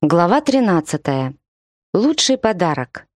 Глава 13. Лучший подарок.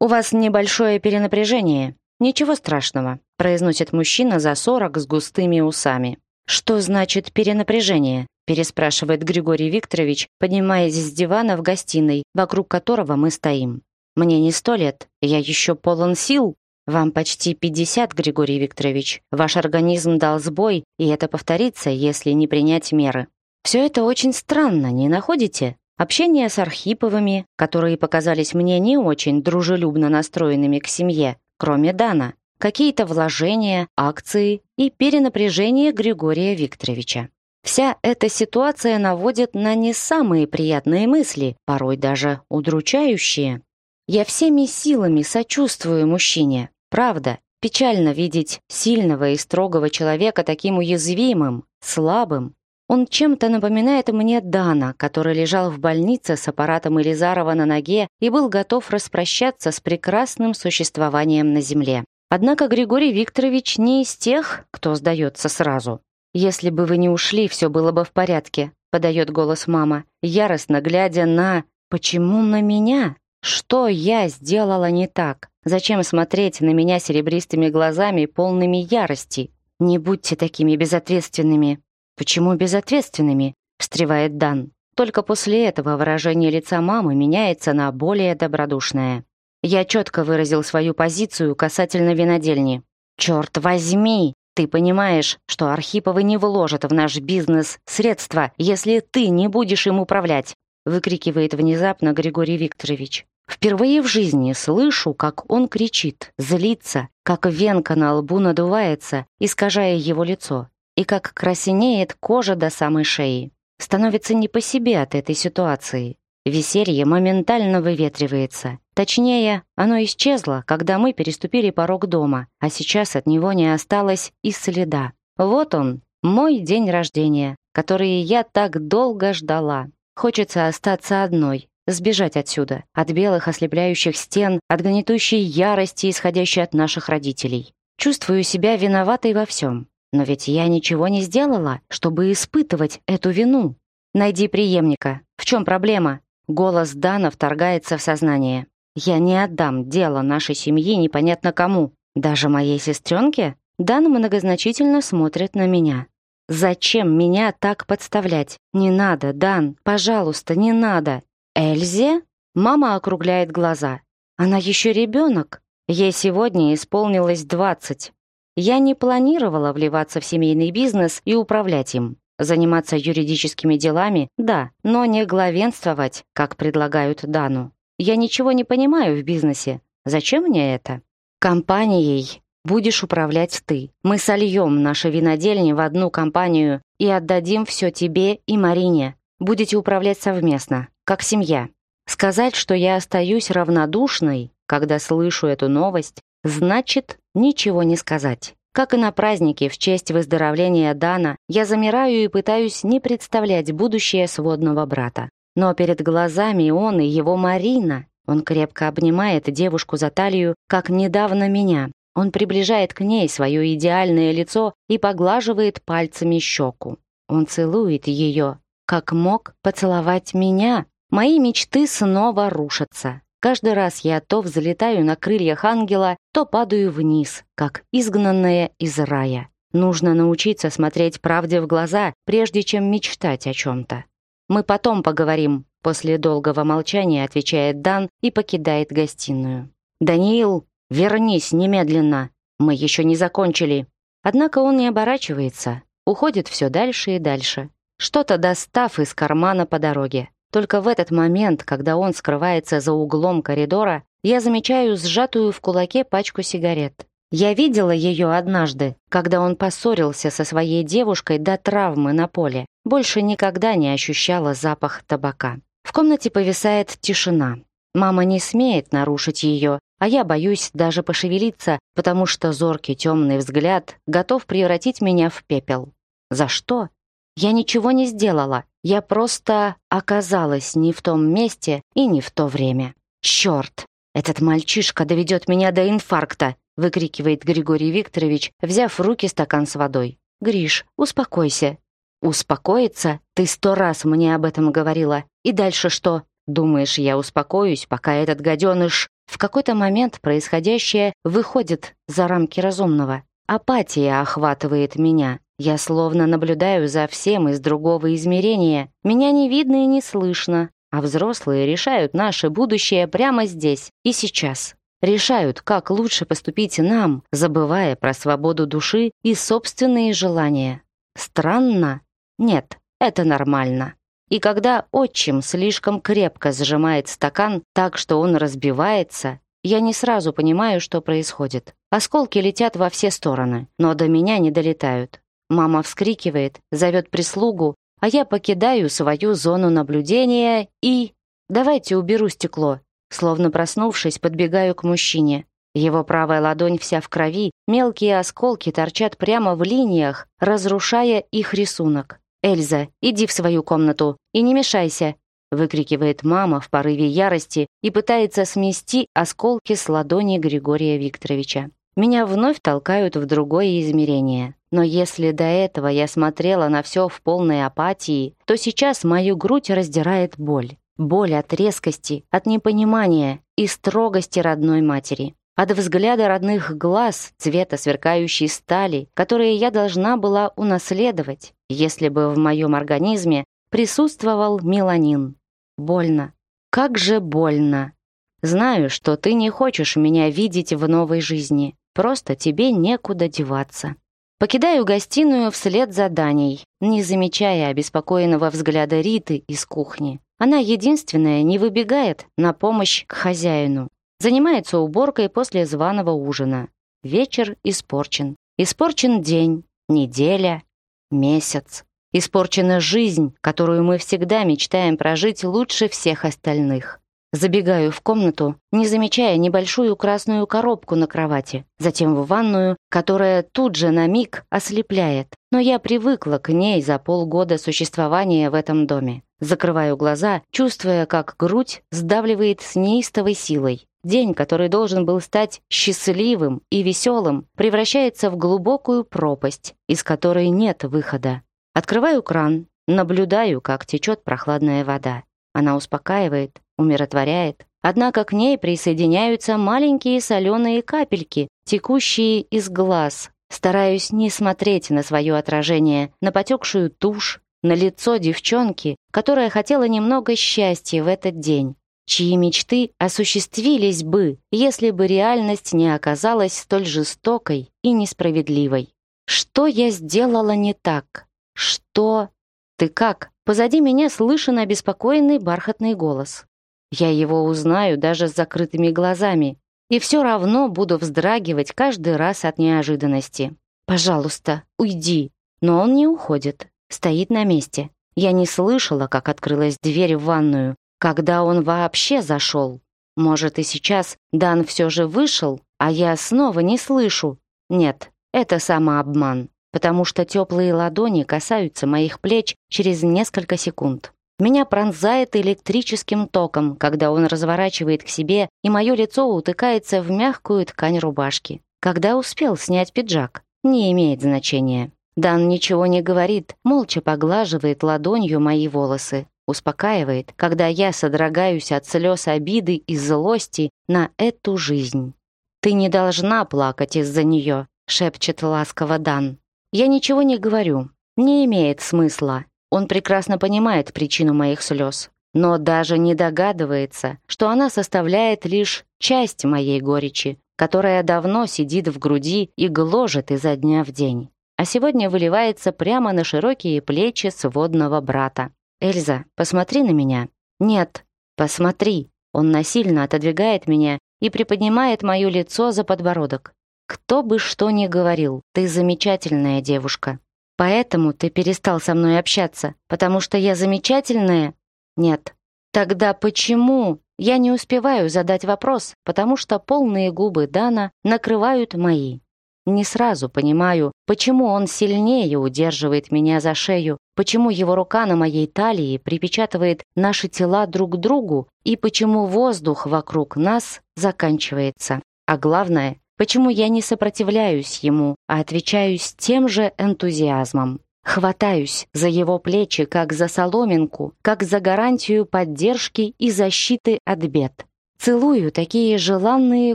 «У вас небольшое перенапряжение. Ничего страшного», – произносит мужчина за 40 с густыми усами. «Что значит перенапряжение?» – переспрашивает Григорий Викторович, поднимаясь с дивана в гостиной, вокруг которого мы стоим. «Мне не сто лет. Я еще полон сил. Вам почти 50, Григорий Викторович. Ваш организм дал сбой, и это повторится, если не принять меры». «Все это очень странно, не находите?» Общение с Архиповыми, которые показались мне не очень дружелюбно настроенными к семье, кроме Дана, какие-то вложения, акции и перенапряжение Григория Викторовича. Вся эта ситуация наводит на не самые приятные мысли, порой даже удручающие. Я всеми силами сочувствую мужчине. Правда, печально видеть сильного и строгого человека таким уязвимым, слабым, он чем-то напоминает мне Дана, который лежал в больнице с аппаратом Элизарова на ноге и был готов распрощаться с прекрасным существованием на Земле. Однако Григорий Викторович не из тех, кто сдается сразу. «Если бы вы не ушли, все было бы в порядке», — подает голос мама, яростно глядя на «Почему на меня? Что я сделала не так? Зачем смотреть на меня серебристыми глазами, полными ярости? Не будьте такими безответственными», Почему безответственными?» — встревает Дан. Только после этого выражение лица мамы меняется на более добродушное. Я четко выразил свою позицию касательно винодельни. «Черт возьми! Ты понимаешь, что Архиповы не вложат в наш бизнес средства, если ты не будешь им управлять!» выкрикивает внезапно Григорий Викторович. Впервые в жизни слышу, как он кричит, злится, как венка на лбу надувается, искажая его лицо и как краснеет кожа до самой шеи. Становится не по себе от этой ситуации. Веселье моментально выветривается. Точнее, оно исчезло, когда мы переступили порог дома, а сейчас от него не осталось и следа. Вот он, мой день рождения, который я так долго ждала. Хочется остаться одной, сбежать отсюда, от белых ослепляющих стен, от гнетущей ярости, исходящей от наших родителей. Чувствую себя виноватой во всем. Но ведь я ничего не сделала, чтобы испытывать эту вину. Найди преемника. В чем проблема? Голос Дана вторгается в сознание. Я не отдам дело нашей семьи непонятно кому. Даже моей сестренке? Дан многозначительно смотрит на меня. Зачем меня так подставлять? Не надо, Дан, пожалуйста, не надо. Эльзе? Мама округляет глаза. Она еще ребенок. Ей сегодня исполнилось двадцать. Я не планировала вливаться в семейный бизнес и управлять им. Заниматься юридическими делами – да, но не главенствовать, как предлагают Дану. Я ничего не понимаю в бизнесе. Зачем мне это? Компанией будешь управлять ты. Мы сольем наши винодельни в одну компанию и отдадим все тебе и Марине. Будете управлять совместно, как семья. Сказать, что я остаюсь равнодушной, когда слышу эту новость, Значит, ничего не сказать. Как и на празднике в честь выздоровления Дана, я замираю и пытаюсь не представлять будущее сводного брата. Но перед глазами он и его Марина. Он крепко обнимает девушку за талию, как недавно меня. Он приближает к ней свое идеальное лицо и поглаживает пальцами щеку. Он целует ее, как мог поцеловать меня. Мои мечты снова рушатся. Каждый раз я то взлетаю на крыльях ангела, то падаю вниз, как изгнанная из рая. Нужно научиться смотреть правде в глаза, прежде чем мечтать о чем-то. «Мы потом поговорим», — после долгого молчания отвечает Дан и покидает гостиную. «Даниил, вернись немедленно! Мы еще не закончили!» Однако он не оборачивается, уходит все дальше и дальше, что-то достав из кармана по дороге. Только в этот момент, когда он скрывается за углом коридора, я замечаю сжатую в кулаке пачку сигарет. Я видела ее однажды, когда он поссорился со своей девушкой до травмы на поле. Больше никогда не ощущала запах табака. В комнате повисает тишина. Мама не смеет нарушить ее, а я боюсь даже пошевелиться, потому что зоркий темный взгляд готов превратить меня в пепел. За что? Я ничего не сделала. Я просто оказалась не в том месте и не в то время. Черт! Этот мальчишка доведет меня до инфаркта!» выкрикивает Григорий Викторович, взяв в руки стакан с водой. «Гриш, успокойся!» «Успокоиться? Ты сто раз мне об этом говорила. И дальше что? Думаешь, я успокоюсь, пока этот гаденыш...» В какой-то момент происходящее выходит за рамки разумного. Апатия охватывает меня. Я словно наблюдаю за всем из другого измерения. Меня не видно и не слышно. А взрослые решают наше будущее прямо здесь и сейчас. Решают, как лучше поступить нам, забывая про свободу души и собственные желания. Странно? Нет, это нормально. И когда отчим слишком крепко сжимает стакан так, что он разбивается, я не сразу понимаю, что происходит. Осколки летят во все стороны, но до меня не долетают. Мама вскрикивает, зовет прислугу, а я покидаю свою зону наблюдения и... «Давайте уберу стекло». Словно проснувшись, подбегаю к мужчине. Его правая ладонь вся в крови, мелкие осколки торчат прямо в линиях, разрушая их рисунок. «Эльза, иди в свою комнату и не мешайся!» выкрикивает мама в порыве ярости и пытается смести осколки с ладони Григория Викторовича. Меня вновь толкают в другое измерение. Но если до этого я смотрела на все в полной апатии, то сейчас мою грудь раздирает боль. Боль от резкости, от непонимания и строгости родной матери. От взгляда родных глаз, цвета сверкающей стали, которые я должна была унаследовать, если бы в моем организме присутствовал меланин. Больно. Как же больно. Знаю, что ты не хочешь меня видеть в новой жизни. Просто тебе некуда деваться. Покидаю гостиную вслед за Даней, не замечая обеспокоенного взгляда Риты из кухни. Она единственная не выбегает на помощь к хозяину. Занимается уборкой после званого ужина. Вечер испорчен. Испорчен день, неделя, месяц. Испорчена жизнь, которую мы всегда мечтаем прожить лучше всех остальных. Забегаю в комнату, не замечая небольшую красную коробку на кровати, затем в ванную, которая тут же на миг ослепляет. Но я привыкла к ней за полгода существования в этом доме. Закрываю глаза, чувствуя, как грудь сдавливает с неистовой силой. День, который должен был стать счастливым и веселым, превращается в глубокую пропасть, из которой нет выхода. Открываю кран, наблюдаю, как течет прохладная вода. Она успокаивает, умиротворяет. Однако к ней присоединяются маленькие соленые капельки, текущие из глаз. Стараюсь не смотреть на свое отражение, на потекшую тушь, на лицо девчонки, которая хотела немного счастья в этот день, чьи мечты осуществились бы, если бы реальность не оказалась столь жестокой и несправедливой. Что я сделала не так? Что? Ты как? Позади меня слышен обеспокоенный бархатный голос. Я его узнаю даже с закрытыми глазами, и все равно буду вздрагивать каждый раз от неожиданности. Пожалуйста, уйди. Но он не уходит, стоит на месте. Я не слышала, как открылась дверь в ванную, когда он вообще зашел. Может, и сейчас Дан все же вышел, а я снова не слышу. Нет, это самообман, потому что теплые ладони касаются моих плеч через несколько секунд. Меня пронзает электрическим током, когда он разворачивает к себе, и мое лицо утыкается в мягкую ткань рубашки. Когда успел снять пиджак? Не имеет значения. Дан ничего не говорит, молча поглаживает ладонью мои волосы, успокаивает, когда я содрогаюсь от слез обиды и злости на эту жизнь. «Ты не должна плакать из-за нее», — шепчет ласково Дан. «Я ничего не говорю. Не имеет смысла. Он прекрасно понимает причину моих слез, но даже не догадывается, что она составляет лишь часть моей горечи, которая давно сидит в груди и гложет изо дня в день. А сегодня выливается прямо на широкие плечи сводного брата. «Эльза, посмотри на меня». «Нет, посмотри». Он насильно отодвигает меня и приподнимает мое лицо за подбородок. «Кто бы что ни говорил, ты замечательная девушка. Поэтому ты перестал со мной общаться, потому что я замечательная? Нет. Тогда почему? Я не успеваю задать вопрос, потому что полные губы Дана накрывают мои. Не сразу понимаю, почему он сильнее удерживает меня за шею, почему его рука на моей талии припечатывает наши тела друг к другу и почему воздух вокруг нас заканчивается. А главное, Почему я не сопротивляюсь ему, а отвечаю с тем же энтузиазмом? Хватаюсь за его плечи, как за соломинку, как за гарантию поддержки и защиты от бед. Целую такие желанные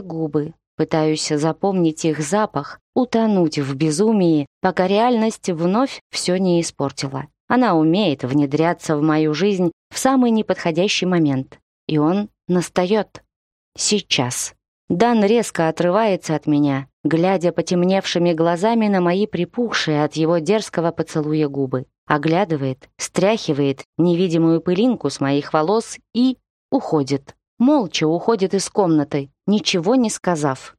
губы, пытаюсь запомнить их запах, утонуть в безумии, пока реальность вновь все не испортила. Она умеет внедряться в мою жизнь в самый неподходящий момент. И он настает. Сейчас. Дан резко отрывается от меня, глядя потемневшими глазами на мои припухшие от его дерзкого поцелуя губы. Оглядывает, стряхивает невидимую пылинку с моих волос и уходит. Молча уходит из комнаты, ничего не сказав.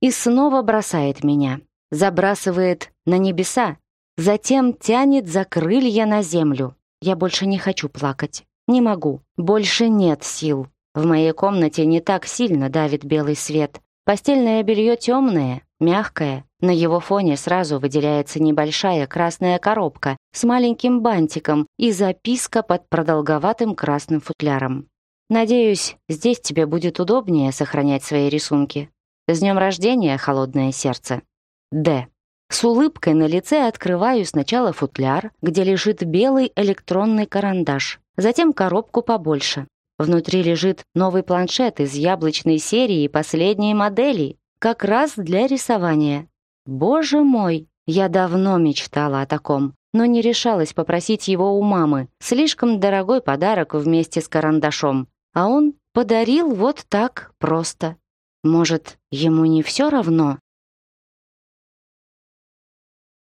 И снова бросает меня. Забрасывает на небеса, затем тянет за крылья на землю. Я больше не хочу плакать. Не могу. Больше нет сил. В моей комнате не так сильно давит белый свет. Постельное белье темное, мягкое. На его фоне сразу выделяется небольшая красная коробка с маленьким бантиком и записка под продолговатым красным футляром. «Надеюсь, здесь тебе будет удобнее сохранять свои рисунки. С днем рождения, холодное сердце!» Д. С улыбкой на лице открываю сначала футляр, где лежит белый электронный карандаш, затем коробку побольше. Внутри лежит новый планшет из яблочной серии последней модели, как раз для рисования. Боже мой, я давно мечтала о таком, но не решалась попросить его у мамы. Слишком дорогой подарок вместе с карандашом. А он подарил вот так просто. Может, ему не все равно?